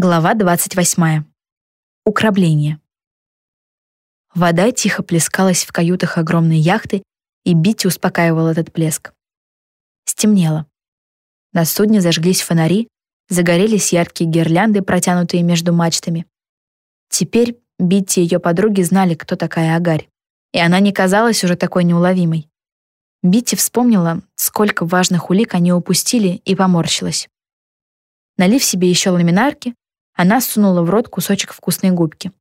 Глава 28. Украбление. Вода тихо плескалась в каютах огромной яхты, и Битти успокаивал этот плеск. Стемнело. На судне зажглись фонари, загорелись яркие гирлянды, протянутые между мачтами. Теперь Битти и ее подруги знали, кто такая Агарь, и она не казалась уже такой неуловимой. Битти вспомнила, сколько важных улик они упустили, и поморщилась. Налив себе еще ламинарки, она сунула в рот кусочек вкусной губки.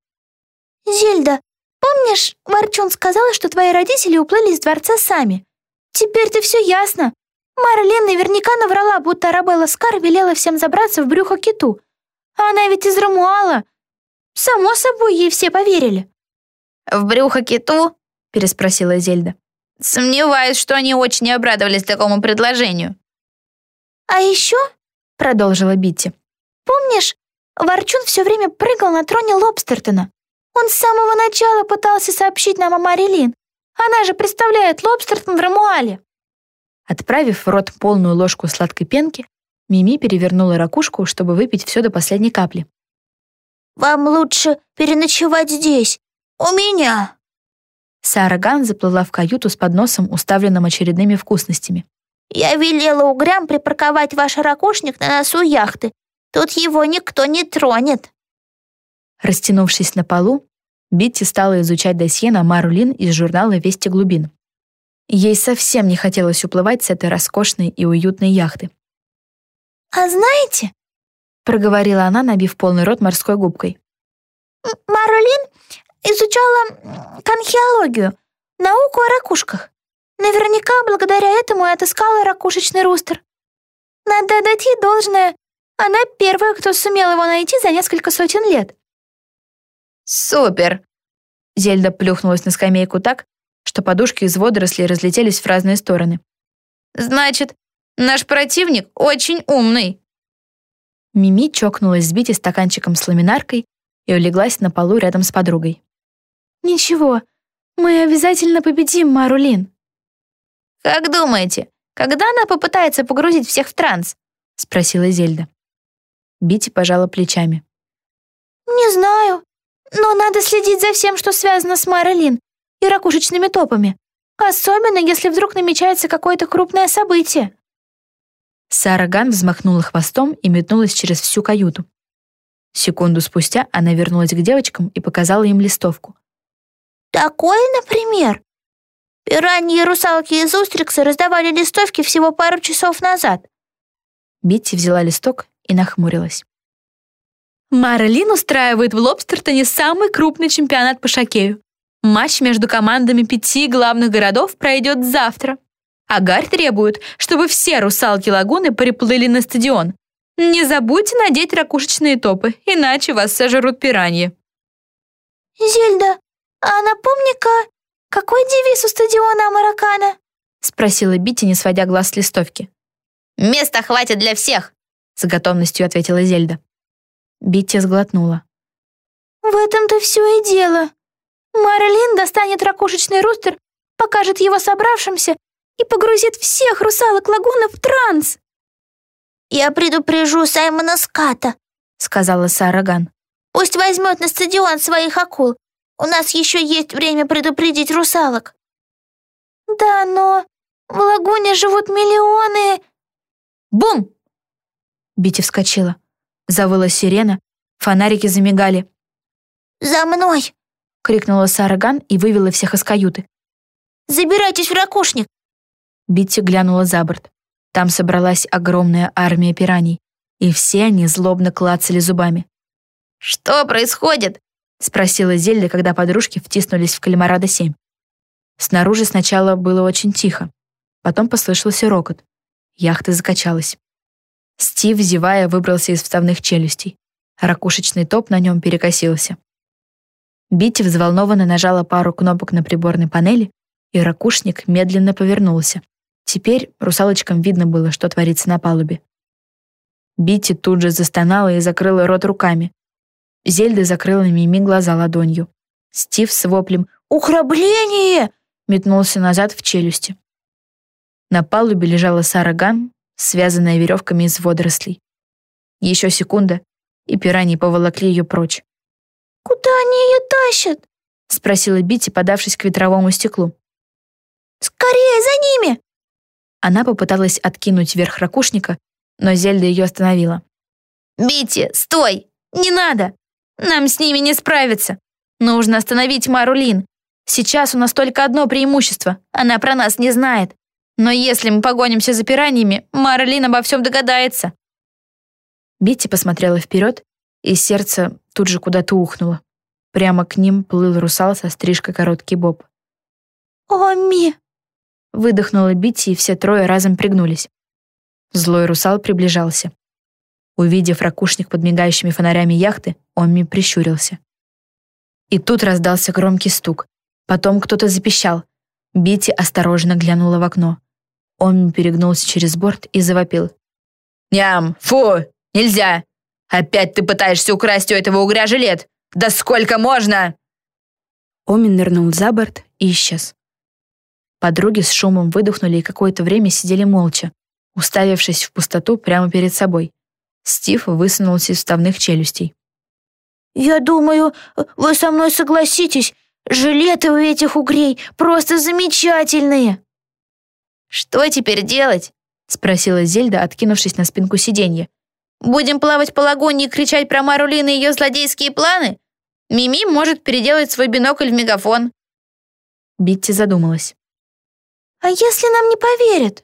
«Зельда, помнишь, Ворчун сказала, что твои родители уплыли из дворца сами? Теперь-то все ясно. Марлен наверняка наврала, будто Арабелла Скар велела всем забраться в брюхо киту. А она ведь из Рамуала. Само собой, ей все поверили». «В брюхо киту?» — переспросила Зельда. «Сомневаюсь, что они очень обрадовались такому предложению». «А еще», — продолжила Битти, «помнишь, Ворчун все время прыгал на троне Лобстертона. Он с самого начала пытался сообщить нам о Марилин. Она же представляет Лобстертон в Рамуале. Отправив в рот полную ложку сладкой пенки, Мими перевернула ракушку, чтобы выпить все до последней капли. «Вам лучше переночевать здесь, у меня!» Сара Ган заплыла в каюту с подносом, уставленным очередными вкусностями. «Я велела угрям припарковать ваш ракушник на носу яхты Тут его никто не тронет». Растянувшись на полу, Битти стала изучать досье на Марулин из журнала «Вести глубин». Ей совсем не хотелось уплывать с этой роскошной и уютной яхты. «А знаете», — проговорила она, набив полный рот морской губкой, «Марулин изучала конхиологию, науку о ракушках. Наверняка благодаря этому и отыскала ракушечный рустер. Надо дать ей должное, она первая, кто сумел его найти за несколько сотен лет. Супер! Зельда плюхнулась на скамейку так, что подушки из водорослей разлетелись в разные стороны. Значит, наш противник очень умный. Мими чокнулась с Бити стаканчиком с ламинаркой и улеглась на полу рядом с подругой. «Ничего, мы обязательно победим Марулин». «Как думаете, когда она попытается погрузить всех в транс?» — спросила Зельда. Бити пожала плечами. «Не знаю, но надо следить за всем, что связано с Мэрилин и ракушечными топами, особенно если вдруг намечается какое-то крупное событие». Сара Ган взмахнула хвостом и метнулась через всю каюту. Секунду спустя она вернулась к девочкам и показала им листовку. «Такое, например?» Пираньи русалки из Устрикса раздавали листовки всего пару часов назад. Битти взяла листок и нахмурилась. Марлин устраивает в Лобстертоне самый крупный чемпионат по шокею. Матч между командами пяти главных городов пройдет завтра. Агарь требует, чтобы все русалки лагуны приплыли на стадион. Не забудьте надеть ракушечные топы, иначе вас сожрут пираньи. «Зельда, а напомни-ка, какой девиз у стадиона Амаракана?» спросила Бити, не сводя глаз с листовки. «Места хватит для всех!» С готовностью ответила Зельда. Битти сглотнула. В этом-то все и дело. Марлин достанет ракушечный рустер, покажет его собравшимся и погрузит всех русалок лагуны в транс. «Я предупрежу Саймона Ската», — сказала Сара Ган. «Пусть возьмет на стадион своих акул. У нас еще есть время предупредить русалок». «Да, но в лагуне живут миллионы...» «Бум!» Бити вскочила. Завыла сирена, фонарики замигали. «За мной!» — крикнула Сара Ган и вывела всех из каюты. «Забирайтесь в ракушник!» Битти глянула за борт. Там собралась огромная армия пираний, и все они злобно клацали зубами. «Что происходит?» — спросила Зельда, когда подружки втиснулись в Калимарадо-7. Снаружи сначала было очень тихо, потом послышался рокот. Яхта закачалась. Стив, зевая, выбрался из вставных челюстей. Ракушечный топ на нем перекосился. Битти взволнованно нажала пару кнопок на приборной панели, и ракушник медленно повернулся. Теперь русалочкам видно было, что творится на палубе. Битти тут же застонала и закрыла рот руками. Зельда закрыла Мими глаза ладонью. Стив с воплем «Ухрабление!» метнулся назад в челюсти. На палубе лежала Сара Ган, связанная веревками из водорослей. Еще секунда, и пираньи поволокли ее прочь. «Куда они ее тащат?» — спросила Бити, подавшись к ветровому стеклу. «Скорее, за ними!» Она попыталась откинуть верх ракушника, но Зельда ее остановила. «Бити, стой! Не надо! Нам с ними не справиться! Нужно остановить Мару Лин. Сейчас у нас только одно преимущество. Она про нас не знает. Но если мы погонимся за пираньями, Мара Лин обо всем догадается». Битти посмотрела вперед, и сердце тут же куда-то ухнуло. Прямо к ним плыл русал со стрижкой короткий боб. «Оми!» Выдохнула Битти, и все трое разом пригнулись. Злой русал приближался. Увидев ракушник под мигающими фонарями яхты, Омми прищурился. И тут раздался громкий стук. Потом кто-то запищал. Бити осторожно глянула в окно. Омми перегнулся через борт и завопил. «Ням! Фу! Нельзя! Опять ты пытаешься украсть у этого угря жилет! Да сколько можно?» Омин нырнул за борт и исчез. Подруги с шумом выдохнули и какое-то время сидели молча, уставившись в пустоту прямо перед собой. Стив высунулся из вставных челюстей. «Я думаю, вы со мной согласитесь. Жилеты у этих угрей просто замечательные!» «Что теперь делать?» — спросила Зельда, откинувшись на спинку сиденья. «Будем плавать по лагуне и кричать про Марулин и ее злодейские планы? Мими может переделать свой бинокль в мегафон». Битти задумалась. «А если нам не поверят?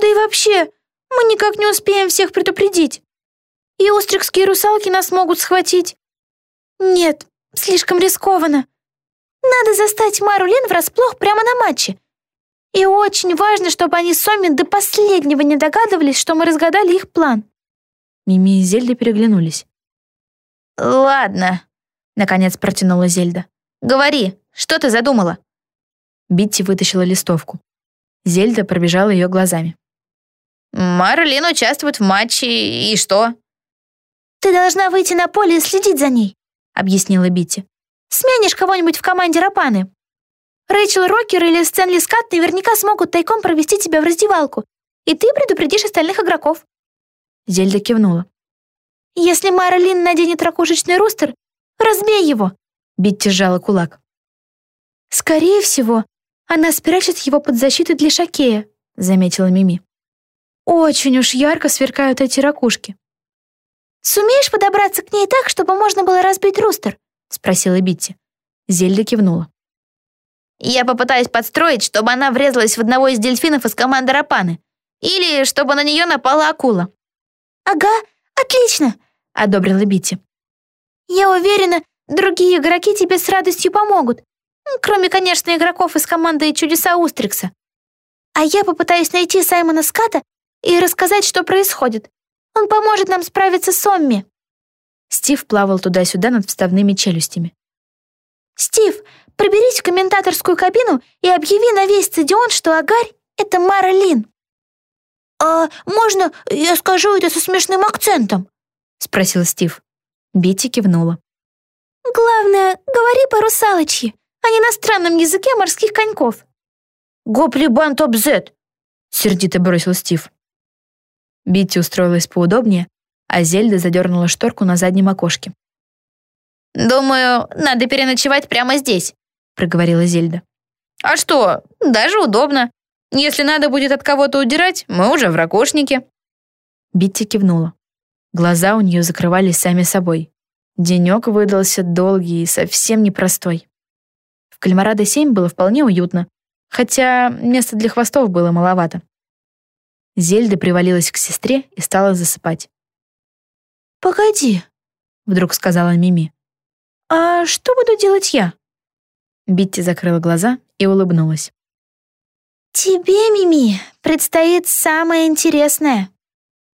Да и вообще, мы никак не успеем всех предупредить. И острикские русалки нас могут схватить. Нет, слишком рискованно. Надо застать Марулин врасплох прямо на матче. И очень важно, чтобы они с Оми до последнего не догадывались, что мы разгадали их план. Мими и Зельда переглянулись. «Ладно», — наконец протянула Зельда. «Говори, что ты задумала?» Битти вытащила листовку. Зельда пробежала ее глазами. «Марлин участвует в матче, и что?» «Ты должна выйти на поле и следить за ней», — объяснила Битти. «Сменишь кого-нибудь в команде Рапаны. Рэйчел Рокер или Стэнли Скотт наверняка смогут тайком провести тебя в раздевалку, и ты предупредишь остальных игроков». Зельда кивнула. «Если Марлин наденет ракушечный рустер, разбей его», — Битти сжала кулак. «Скорее всего, она спрячет его под защитой для Шакея», — заметила Мими. «Очень уж ярко сверкают эти ракушки». «Сумеешь подобраться к ней так, чтобы можно было разбить рустер?» — спросила Битти. Зельда кивнула. «Я попытаюсь подстроить, чтобы она врезалась в одного из дельфинов из команды Рапаны. Или чтобы на нее напала акула». «Ага, отлично!» — одобрила Битти. «Я уверена, другие игроки тебе с радостью помогут. Кроме, конечно, игроков из команды «Чудеса Устрикса». А я попытаюсь найти Саймона Ската и рассказать, что происходит. Он поможет нам справиться с Омми». Стив плавал туда-сюда над вставными челюстями. «Стив, проберись в комментаторскую кабину и объяви на весь стадион, что Агарь — это Мара Лин». «А можно я скажу это со смешным акцентом?» — спросил Стив. Бити кивнула. «Главное, говори по-русалочьи а не на странном языке морских коньков. «Гоплибан топ-зет!» — сердито бросил Стив. Битти устроилась поудобнее, а Зельда задернула шторку на заднем окошке. «Думаю, надо переночевать прямо здесь», — проговорила Зельда. «А что, даже удобно. Если надо будет от кого-то удирать, мы уже в ракушнике». Битти кивнула. Глаза у нее закрывались сами собой. Денек выдался долгий и совсем непростой. В Кальмарадо-7 было вполне уютно, хотя места для хвостов было маловато. Зельда привалилась к сестре и стала засыпать. «Погоди», — вдруг сказала Мими. «А что буду делать я?» Битти закрыла глаза и улыбнулась. «Тебе, Мими, предстоит самое интересное»,